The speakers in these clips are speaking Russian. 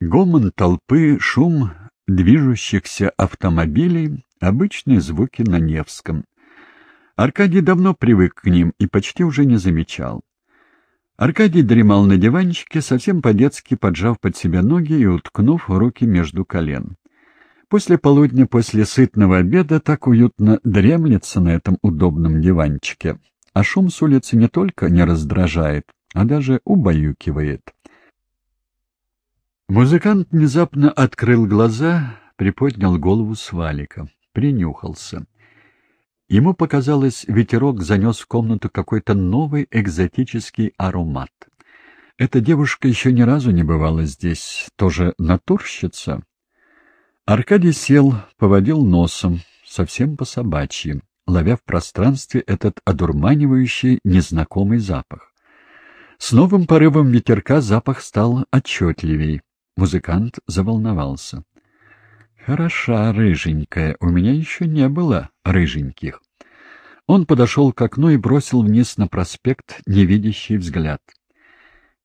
Гомон толпы, шум движущихся автомобилей — обычные звуки на Невском. Аркадий давно привык к ним и почти уже не замечал. Аркадий дремал на диванчике, совсем по-детски поджав под себя ноги и уткнув руки между колен. После полудня, после сытного обеда, так уютно дремлется на этом удобном диванчике, а шум с улицы не только не раздражает, а даже убаюкивает. Музыкант внезапно открыл глаза, приподнял голову с валика, принюхался. Ему показалось, ветерок занес в комнату какой-то новый экзотический аромат. Эта девушка еще ни разу не бывала здесь, тоже натурщица. Аркадий сел, поводил носом, совсем по-собачьи, ловя в пространстве этот одурманивающий незнакомый запах. С новым порывом ветерка запах стал отчетливей. Музыкант заволновался. «Хороша рыженькая, у меня еще не было рыженьких». Он подошел к окну и бросил вниз на проспект невидящий взгляд.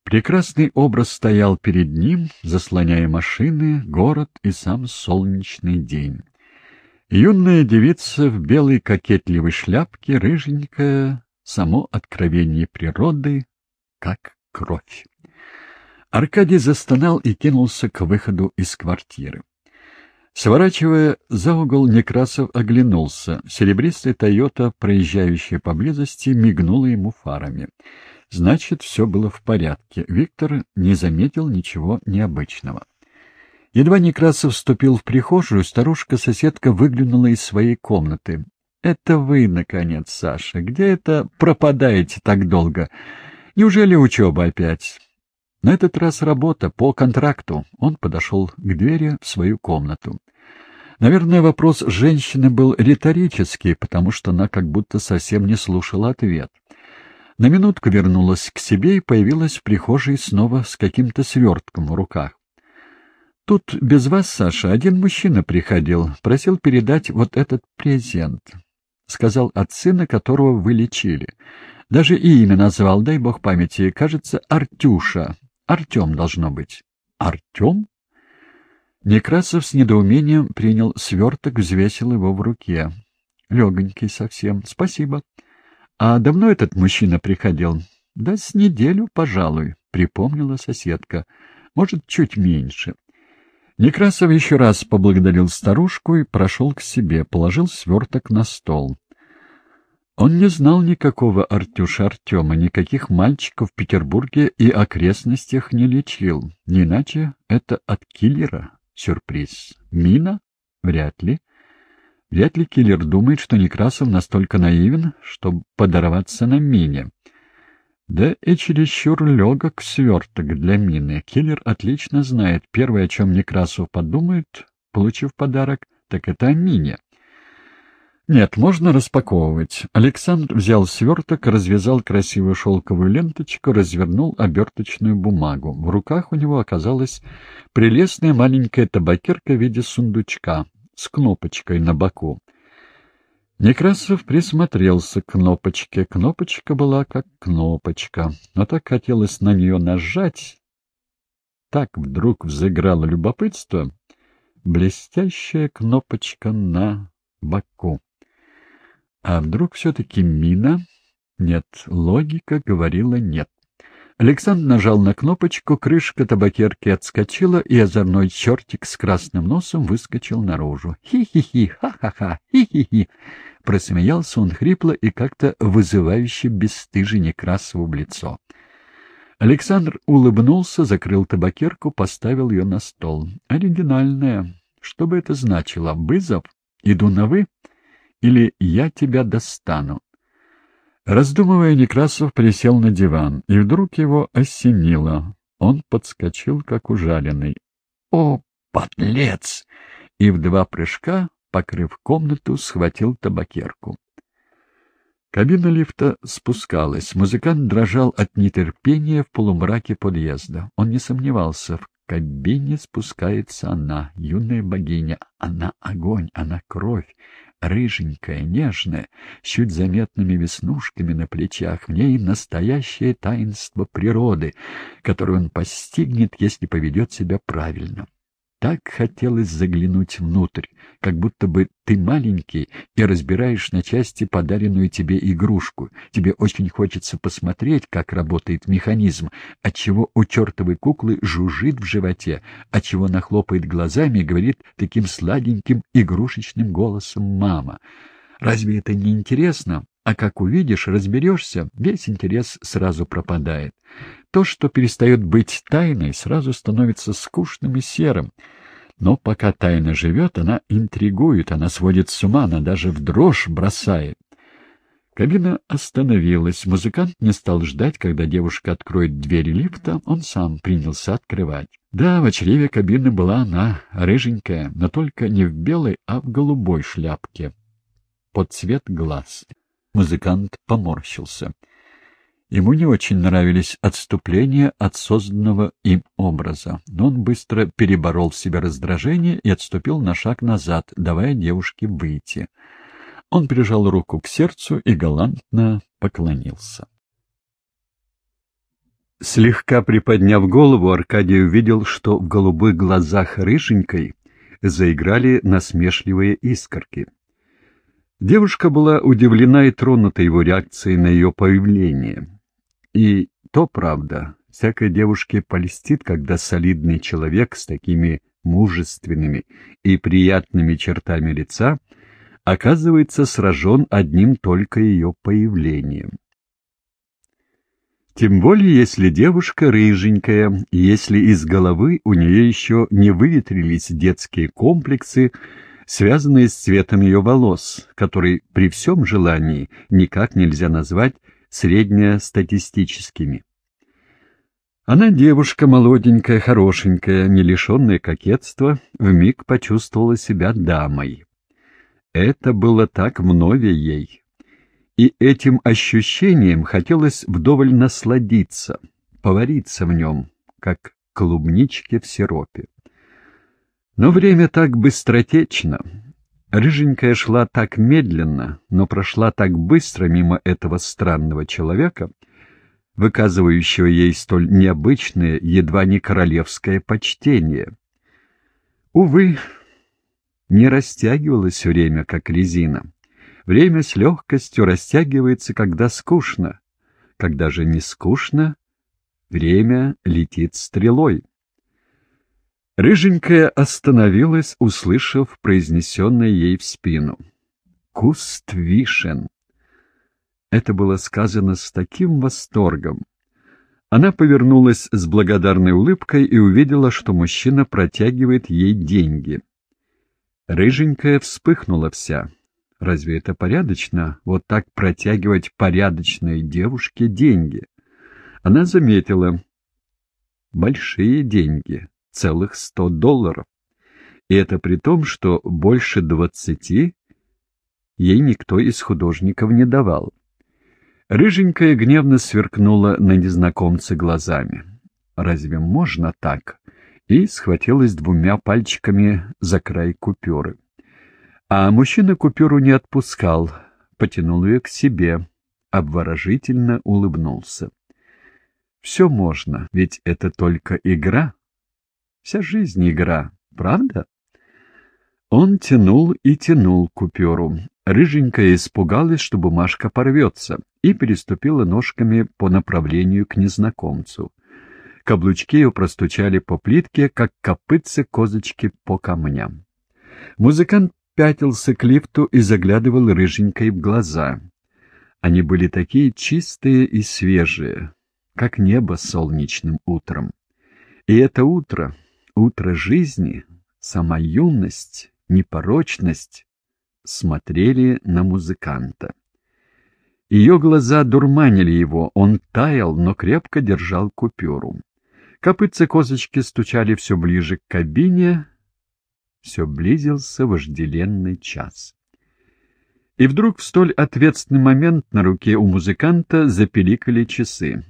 Прекрасный образ стоял перед ним, заслоняя машины, город и сам солнечный день. Юная девица в белой кокетливой шляпке, рыженькая, само откровение природы, как кровь. Аркадий застонал и кинулся к выходу из квартиры. Сворачивая за угол, Некрасов оглянулся. Серебристая «Тойота», проезжающая поблизости, мигнула ему фарами. Значит, все было в порядке. Виктор не заметил ничего необычного. Едва Некрасов вступил в прихожую, старушка-соседка выглянула из своей комнаты. — Это вы, наконец, Саша. Где это пропадаете так долго? Неужели учеба опять? На этот раз работа по контракту. Он подошел к двери в свою комнату. Наверное, вопрос женщины был риторический, потому что она как будто совсем не слушала ответ. На минутку вернулась к себе и появилась в прихожей снова с каким-то свертком в руках. «Тут без вас, Саша, один мужчина приходил, просил передать вот этот презент», — сказал от сына, которого вы лечили. Даже и имя назвал, дай бог памяти, кажется, Артюша, Артем должно быть. Артем? Некрасов с недоумением принял сверток, взвесил его в руке. Легонький совсем. Спасибо. А давно этот мужчина приходил? Да с неделю, пожалуй, припомнила соседка. Может, чуть меньше. Некрасов еще раз поблагодарил старушку и прошел к себе, положил сверток на стол. Он не знал никакого Артюша Артема, никаких мальчиков в Петербурге и окрестностях не лечил. Не иначе это от киллера сюрприз. Мина? Вряд ли. Вряд ли киллер думает, что Некрасов настолько наивен, чтобы подорваться на мине. Да и чересчур легок сверток для мины. Киллер отлично знает, первое, о чем Некрасов подумает, получив подарок, так это о мине. Нет, можно распаковывать. Александр взял сверток, развязал красивую шелковую ленточку, развернул оберточную бумагу. В руках у него оказалась прелестная маленькая табакерка в виде сундучка с кнопочкой на боку. Некрасов присмотрелся к кнопочке. Кнопочка была как кнопочка, но так хотелось на нее нажать. Так вдруг взыграло любопытство. Блестящая кнопочка на боку. А вдруг все-таки мина? Нет, логика говорила нет. Александр нажал на кнопочку, крышка табакерки отскочила, и озорной чертик с красным носом выскочил наружу. «Хи-хи-хи! Ха-ха-ха! Хи-хи-хи!» Просмеялся он хрипло и как-то вызывающе бесстыже Некрасову в лицо. Александр улыбнулся, закрыл табакерку, поставил ее на стол. «Оригинальная. Что бы это значило? Вызов? Иду на «вы»?» Или «я тебя достану». Раздумывая, Некрасов присел на диван, и вдруг его осенило. Он подскочил, как ужаленный. «О, подлец!» И в два прыжка, покрыв комнату, схватил табакерку. Кабина лифта спускалась. Музыкант дрожал от нетерпения в полумраке подъезда. Он не сомневался, в кабине спускается она, юная богиня. Она огонь, она кровь, рыженькая, нежная, с чуть заметными веснушками на плечах. В ней настоящее таинство природы, которое он постигнет, если поведет себя правильно. Так хотелось заглянуть внутрь, как будто бы ты маленький и разбираешь на части подаренную тебе игрушку. Тебе очень хочется посмотреть, как работает механизм, отчего у чертовой куклы жужжит в животе, отчего она хлопает глазами и говорит таким сладеньким игрушечным голосом «мама». Разве это не интересно? А как увидишь, разберешься, весь интерес сразу пропадает. То, что перестает быть тайной, сразу становится скучным и серым. Но пока тайна живет, она интригует, она сводит с ума, она даже в дрожь бросает. Кабина остановилась. Музыкант не стал ждать, когда девушка откроет двери лифта, он сам принялся открывать. Да, в чреве кабины была она, рыженькая, но только не в белой, а в голубой шляпке, под цвет глаз. Музыкант поморщился. Ему не очень нравились отступления от созданного им образа, но он быстро переборол в себе раздражение и отступил на шаг назад, давая девушке выйти. Он прижал руку к сердцу и галантно поклонился. Слегка приподняв голову, Аркадий увидел, что в голубых глазах рыженькой заиграли насмешливые искорки. Девушка была удивлена и тронута его реакцией на ее появление. И то правда, всякой девушке польстит, когда солидный человек с такими мужественными и приятными чертами лица оказывается сражен одним только ее появлением. Тем более, если девушка рыженькая, если из головы у нее еще не выветрились детские комплексы, связанные с цветом ее волос, который при всем желании никак нельзя назвать среднестатистическими. Она девушка молоденькая, хорошенькая, не лишенная кокетства, вмиг почувствовала себя дамой. Это было так вновь ей. И этим ощущением хотелось вдоволь насладиться, повариться в нем, как клубнички в сиропе. Но время так быстротечно. Рыженькая шла так медленно, но прошла так быстро мимо этого странного человека, выказывающего ей столь необычное, едва не королевское почтение. Увы, не растягивалось время, как резина. Время с легкостью растягивается, когда скучно. Когда же не скучно, время летит стрелой. Рыженькая остановилась, услышав произнесенное ей в спину. «Куст вишен!» Это было сказано с таким восторгом. Она повернулась с благодарной улыбкой и увидела, что мужчина протягивает ей деньги. Рыженькая вспыхнула вся. Разве это порядочно, вот так протягивать порядочной девушке деньги? Она заметила. Большие деньги целых сто долларов. И это при том, что больше двадцати ей никто из художников не давал. Рыженькая гневно сверкнула на незнакомца глазами. «Разве можно так?» и схватилась двумя пальчиками за край купюры. А мужчина купюру не отпускал, потянул ее к себе, обворожительно улыбнулся. «Все можно, ведь это только игра». Вся жизнь игра, правда? Он тянул и тянул купюру. Рыженькая испугалась, что бумажка порвется, и переступила ножками по направлению к незнакомцу. Каблучки ее простучали по плитке, как копытцы козочки по камням. Музыкант пятился к лифту и заглядывал рыженькой в глаза. Они были такие чистые и свежие, как небо солнечным утром. И это утро утро жизни, сама юность, непорочность смотрели на музыканта. Ее глаза дурманили его, он таял, но крепко держал купюру. Копытцы козочки стучали все ближе к кабине, все близился вожделенный час. И вдруг в столь ответственный момент на руке у музыканта запеликали часы.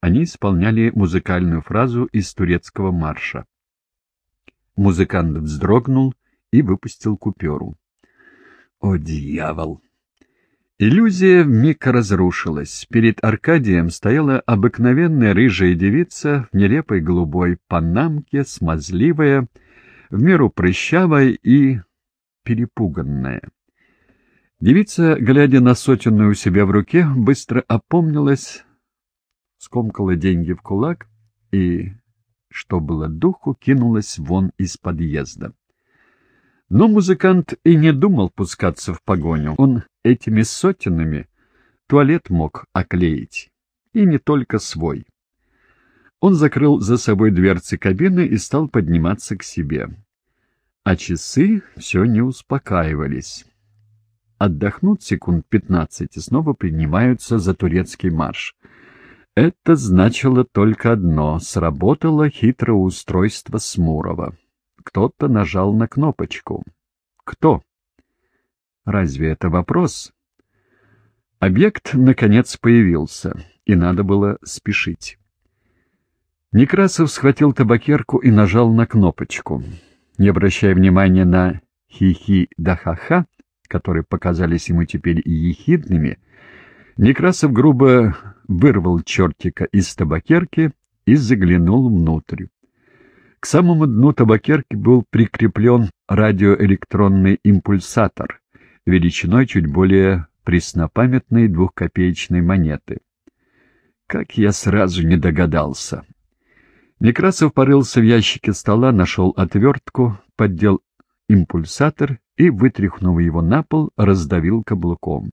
Они исполняли музыкальную фразу из турецкого марша. Музыкант вздрогнул и выпустил купюру. О, дьявол! Иллюзия вмиг разрушилась. Перед Аркадием стояла обыкновенная рыжая девица в нелепой голубой панамке, смазливая, в меру прыщавая и перепуганная. Девица, глядя на сотенную у себя в руке, быстро опомнилась, скомкала деньги в кулак и, что было духу, кинулась вон из подъезда. Но музыкант и не думал пускаться в погоню. Он этими сотенами туалет мог оклеить. И не только свой. Он закрыл за собой дверцы кабины и стал подниматься к себе. А часы все не успокаивались. Отдохнут секунд пятнадцать и снова принимаются за турецкий марш. Это значило только одно — сработало хитрое устройство Смурова. Кто-то нажал на кнопочку. Кто? Разве это вопрос? Объект, наконец, появился, и надо было спешить. Некрасов схватил табакерку и нажал на кнопочку. Не обращая внимания на хихи да ха-ха, которые показались ему теперь ехидными, Некрасов грубо вырвал чертика из табакерки и заглянул внутрь. К самому дну табакерки был прикреплен радиоэлектронный импульсатор величиной чуть более преснопамятной двухкопеечной монеты. Как я сразу не догадался. Некрасов порылся в ящике стола, нашел отвертку, поддел импульсатор и, вытряхнув его на пол, раздавил каблуком.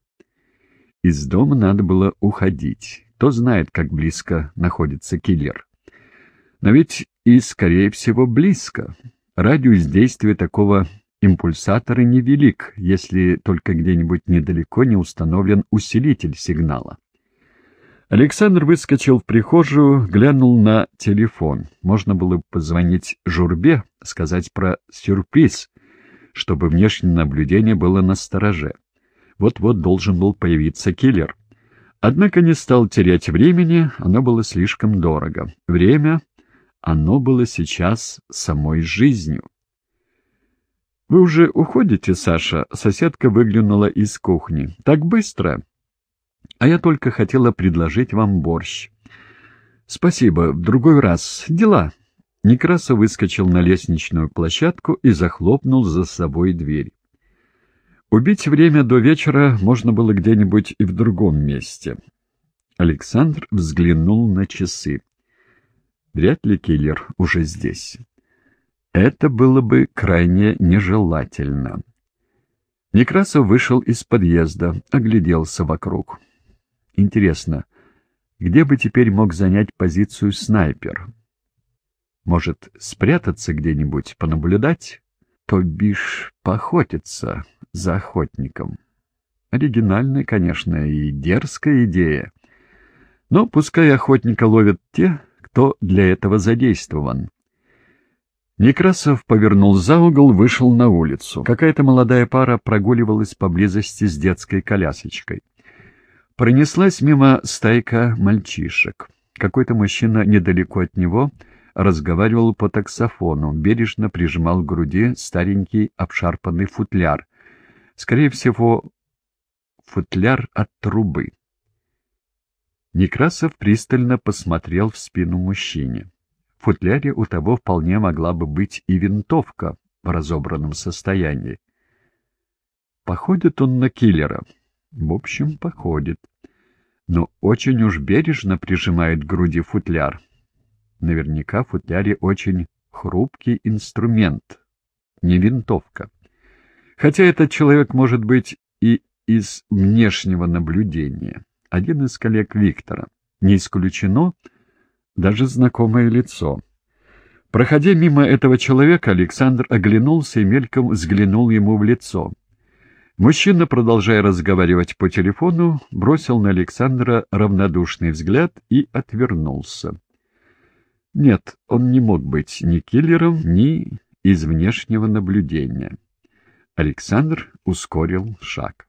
Из дома надо было уходить. Кто знает, как близко находится киллер. Но ведь и, скорее всего, близко. Радиус действия такого импульсатора невелик, если только где-нибудь недалеко не установлен усилитель сигнала. Александр выскочил в прихожую, глянул на телефон. Можно было бы позвонить Журбе, сказать про сюрприз, чтобы внешнее наблюдение было на стороже. Вот-вот должен был появиться киллер. Однако не стал терять времени, оно было слишком дорого. Время оно было сейчас самой жизнью. «Вы уже уходите, Саша?» — соседка выглянула из кухни. «Так быстро?» «А я только хотела предложить вам борщ». «Спасибо, в другой раз. Дела». Некрасов выскочил на лестничную площадку и захлопнул за собой дверь. Убить время до вечера можно было где-нибудь и в другом месте. Александр взглянул на часы. Вряд ли киллер уже здесь. Это было бы крайне нежелательно. Некрасов вышел из подъезда, огляделся вокруг. Интересно, где бы теперь мог занять позицию снайпер? Может, спрятаться где-нибудь, понаблюдать? То бишь, поохотиться за охотником. Оригинальная, конечно, и дерзкая идея. Но пускай охотника ловят те, кто для этого задействован. Некрасов повернул за угол, вышел на улицу. Какая-то молодая пара прогуливалась поблизости с детской колясочкой. Пронеслась мимо стайка мальчишек. Какой-то мужчина недалеко от него разговаривал по таксофону, бережно прижимал к груди старенький обшарпанный футляр. Скорее всего, футляр от трубы. Некрасов пристально посмотрел в спину мужчине. В футляре у того вполне могла бы быть и винтовка в разобранном состоянии. Походит он на киллера. В общем, походит. Но очень уж бережно прижимает к груди футляр. Наверняка в футляре очень хрупкий инструмент, не винтовка. Хотя этот человек может быть и из внешнего наблюдения один из коллег Виктора. Не исключено даже знакомое лицо. Проходя мимо этого человека, Александр оглянулся и мельком взглянул ему в лицо. Мужчина, продолжая разговаривать по телефону, бросил на Александра равнодушный взгляд и отвернулся. Нет, он не мог быть ни киллером, ни из внешнего наблюдения. Александр ускорил шаг.